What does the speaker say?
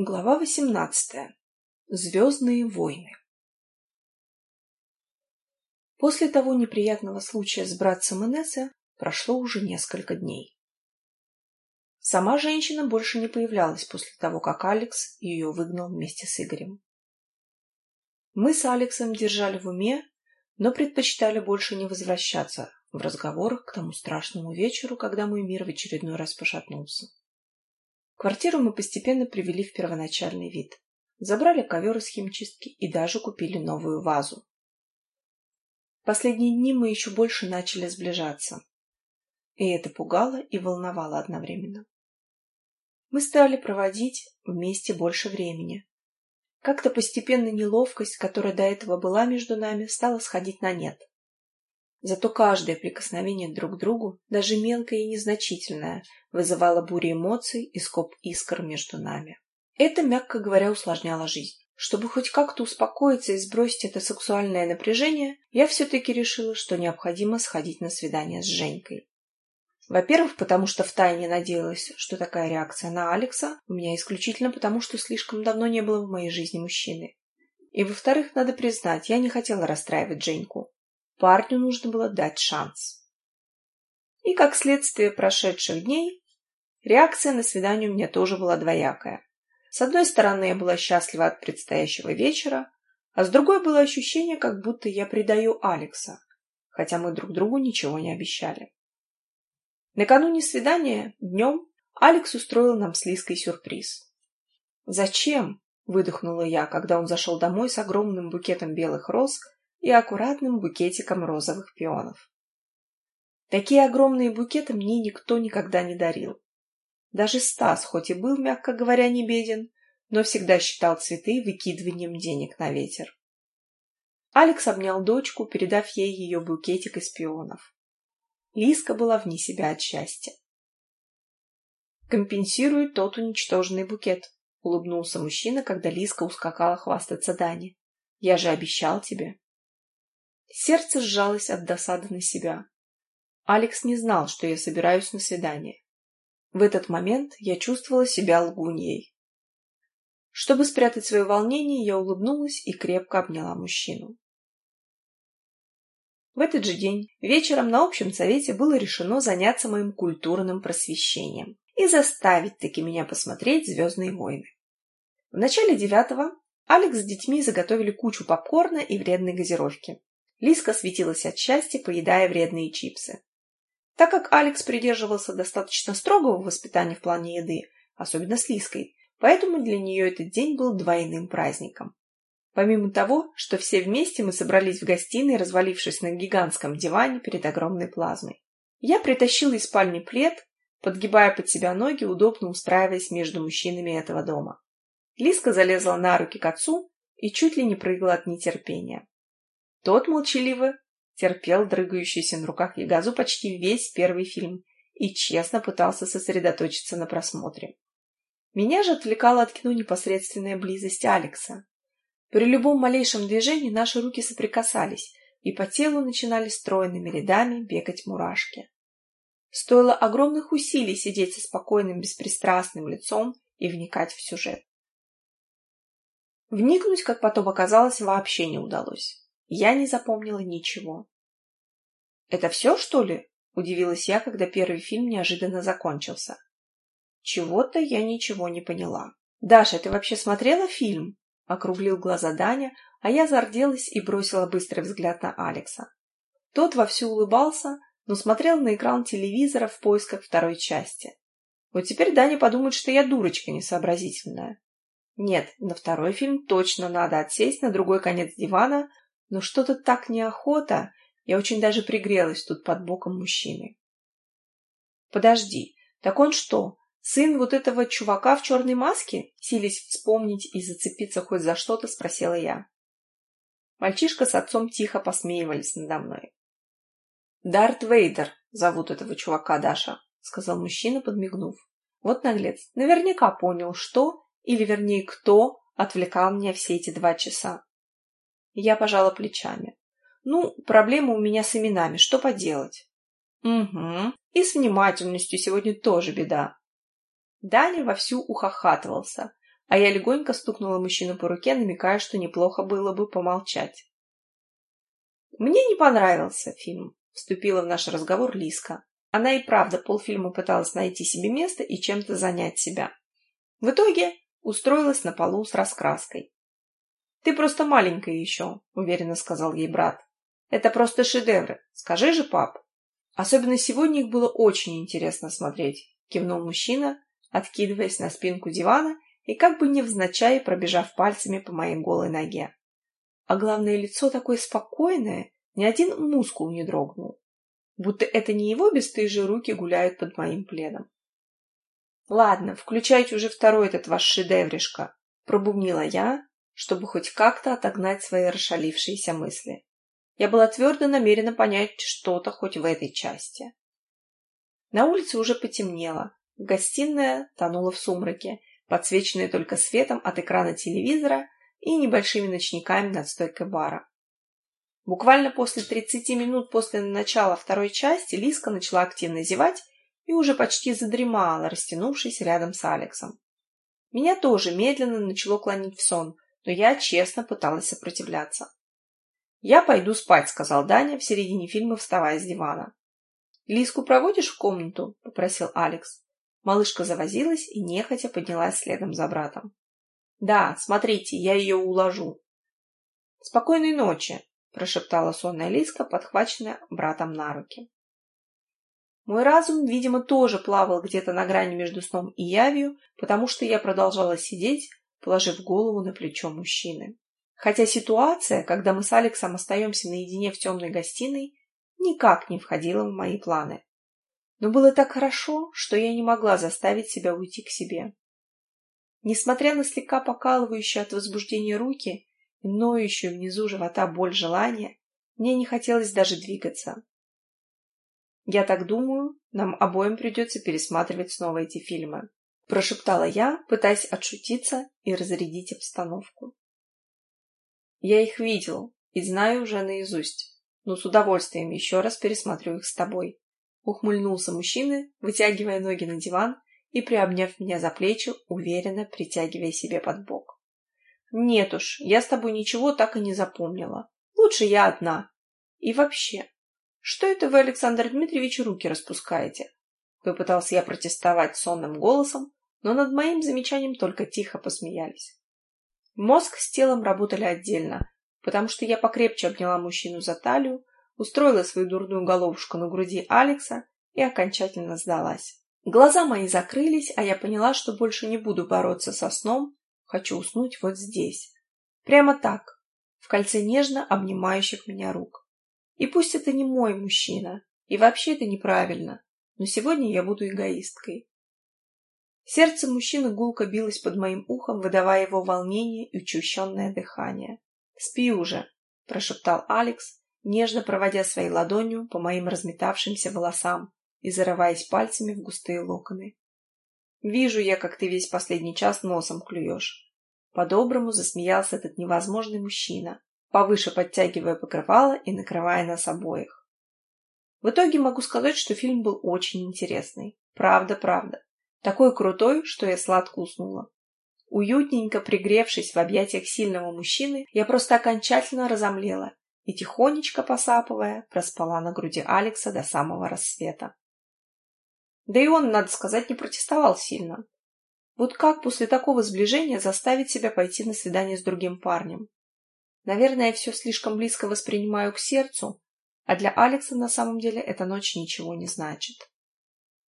Глава 18. Звездные войны. После того неприятного случая с братцем Инессы прошло уже несколько дней. Сама женщина больше не появлялась после того, как Алекс ее выгнал вместе с Игорем. Мы с Алексом держали в уме, но предпочитали больше не возвращаться в разговорах к тому страшному вечеру, когда мой мир в очередной раз пошатнулся. Квартиру мы постепенно привели в первоначальный вид. Забрали ковер из химчистки и даже купили новую вазу. Последние дни мы еще больше начали сближаться. И это пугало и волновало одновременно. Мы стали проводить вместе больше времени. Как-то постепенно неловкость, которая до этого была между нами, стала сходить на нет. Зато каждое прикосновение друг к другу, даже мелкое и незначительное, вызывало бури эмоций и скоп искр между нами. Это, мягко говоря, усложняло жизнь. Чтобы хоть как-то успокоиться и сбросить это сексуальное напряжение, я все-таки решила, что необходимо сходить на свидание с Женькой. Во-первых, потому что втайне надеялась, что такая реакция на Алекса у меня исключительно потому, что слишком давно не было в моей жизни мужчины. И во-вторых, надо признать, я не хотела расстраивать Женьку. Парню нужно было дать шанс. И как следствие прошедших дней, реакция на свидание у меня тоже была двоякая. С одной стороны, я была счастлива от предстоящего вечера, а с другой было ощущение, как будто я предаю Алекса, хотя мы друг другу ничего не обещали. Накануне свидания, днем, Алекс устроил нам с Лиской сюрприз. «Зачем?» — выдохнула я, когда он зашел домой с огромным букетом белых роз и аккуратным букетиком розовых пионов. Такие огромные букеты мне никто никогда не дарил. Даже Стас, хоть и был, мягко говоря, не беден, но всегда считал цветы выкидыванием денег на ветер. Алекс обнял дочку, передав ей ее букетик из пионов. Лиска была вне себя от счастья. «Компенсирует тот уничтоженный букет», — улыбнулся мужчина, когда Лиска ускакала хвастаться Дане. «Я же обещал тебе». Сердце сжалось от досады на себя. Алекс не знал, что я собираюсь на свидание. В этот момент я чувствовала себя лгуньей. Чтобы спрятать свое волнение, я улыбнулась и крепко обняла мужчину. В этот же день вечером на общем совете было решено заняться моим культурным просвещением и заставить таки меня посмотреть «Звездные войны». В начале девятого Алекс с детьми заготовили кучу попкорна и вредной газировки. Лиска светилась от счастья, поедая вредные чипсы. Так как Алекс придерживался достаточно строгого воспитания в плане еды, особенно с Лиской, поэтому для нее этот день был двойным праздником. Помимо того, что все вместе мы собрались в гостиной, развалившись на гигантском диване перед огромной плазмой. Я притащила из спальни плед, подгибая под себя ноги, удобно устраиваясь между мужчинами этого дома. Лиска залезла на руки к отцу и чуть ли не прыгала от нетерпения. Тот молчаливо терпел дрыгающийся на руках Ягазу почти весь первый фильм и честно пытался сосредоточиться на просмотре. Меня же отвлекала от кино непосредственная близость Алекса. При любом малейшем движении наши руки соприкасались, и по телу начинали стройными рядами бегать мурашки. Стоило огромных усилий сидеть со спокойным беспристрастным лицом и вникать в сюжет. Вникнуть, как потом оказалось, вообще не удалось. Я не запомнила ничего. «Это все, что ли?» — удивилась я, когда первый фильм неожиданно закончился. Чего-то я ничего не поняла. «Даша, ты вообще смотрела фильм?» — округлил глаза Даня, а я зарделась и бросила быстрый взгляд на Алекса. Тот вовсю улыбался, но смотрел на экран телевизора в поисках второй части. Вот теперь Даня подумает, что я дурочка несообразительная. Нет, на второй фильм точно надо отсесть на другой конец дивана, но что-то так неохота, я очень даже пригрелась тут под боком мужчины. Подожди, так он что, сын вот этого чувака в черной маске? Силясь вспомнить и зацепиться хоть за что-то, спросила я. Мальчишка с отцом тихо посмеивались надо мной. «Дарт Вейдер зовут этого чувака Даша», — сказал мужчина, подмигнув. Вот наглец, наверняка понял, что, или вернее кто, отвлекал меня все эти два часа. Я пожала плечами. Ну, проблема у меня с именами, что поделать? Угу, и с внимательностью сегодня тоже беда. Даня вовсю ухахатывался, а я легонько стукнула мужчину по руке, намекая, что неплохо было бы помолчать. Мне не понравился фильм, вступила в наш разговор Лиска. Она и правда полфильма пыталась найти себе место и чем-то занять себя. В итоге устроилась на полу с раскраской. «Ты просто маленькая еще», — уверенно сказал ей брат. «Это просто шедевры. Скажи же, пап». «Особенно сегодня их было очень интересно смотреть», — кивнул мужчина, откидываясь на спинку дивана и как бы невзначай пробежав пальцами по моей голой ноге. А главное, лицо такое спокойное, ни один мускул не дрогнул. Будто это не его бесстыжие руки гуляют под моим пледом. «Ладно, включайте уже второй этот ваш шедевришка», — пробубнила я, чтобы хоть как-то отогнать свои расшалившиеся мысли. Я была твердо намерена понять что-то хоть в этой части. На улице уже потемнело, гостиная тонула в сумраке, подсвеченная только светом от экрана телевизора и небольшими ночниками над стойкой бара. Буквально после 30 минут после начала второй части Лиска начала активно зевать и уже почти задремала, растянувшись рядом с Алексом. Меня тоже медленно начало клонить в сон, но я честно пыталась сопротивляться. «Я пойду спать», — сказал Даня в середине фильма, вставая с дивана. «Лиску проводишь в комнату?» — попросил Алекс. Малышка завозилась и нехотя поднялась следом за братом. «Да, смотрите, я ее уложу». «Спокойной ночи», прошептала сонная Лиска, подхваченная братом на руки. Мой разум, видимо, тоже плавал где-то на грани между сном и явью, потому что я продолжала сидеть, положив голову на плечо мужчины. Хотя ситуация, когда мы с Алексом остаемся наедине в темной гостиной, никак не входила в мои планы. Но было так хорошо, что я не могла заставить себя уйти к себе. Несмотря на слегка покалывающие от возбуждения руки, и ноющую внизу живота боль желания, мне не хотелось даже двигаться. «Я так думаю, нам обоим придется пересматривать снова эти фильмы», прошептала я, пытаясь отшутиться и разрядить обстановку. «Я их видел и знаю уже наизусть, но с удовольствием еще раз пересмотрю их с тобой», ухмыльнулся мужчина, вытягивая ноги на диван и, приобняв меня за плечи, уверенно притягивая себе под бок. Нет уж, я с тобой ничего так и не запомнила. Лучше я одна. И вообще, что это вы, Александр Дмитриевич, руки распускаете? Попытался я протестовать сонным голосом, но над моим замечанием только тихо посмеялись. Мозг с телом работали отдельно, потому что я покрепче обняла мужчину за талию, устроила свою дурную головушку на груди Алекса и окончательно сдалась. Глаза мои закрылись, а я поняла, что больше не буду бороться со сном Хочу уснуть вот здесь. Прямо так, в кольце нежно обнимающих меня рук. И пусть это не мой мужчина, и вообще это неправильно, но сегодня я буду эгоисткой. Сердце мужчины гулко билось под моим ухом, выдавая его волнение и учащенное дыхание. «Спи уже», — прошептал Алекс, нежно проводя своей ладонью по моим разметавшимся волосам и зарываясь пальцами в густые локоны. Вижу я, как ты весь последний час носом клюешь. По-доброму засмеялся этот невозможный мужчина, повыше подтягивая покрывало и накрывая нас обоих. В итоге могу сказать, что фильм был очень интересный. Правда-правда. Такой крутой, что я сладко уснула. Уютненько пригревшись в объятиях сильного мужчины, я просто окончательно разомлела и, тихонечко посапывая, проспала на груди Алекса до самого рассвета. Да и он, надо сказать, не протестовал сильно. Вот как после такого сближения заставить себя пойти на свидание с другим парнем? Наверное, я все слишком близко воспринимаю к сердцу, а для Алекса на самом деле эта ночь ничего не значит.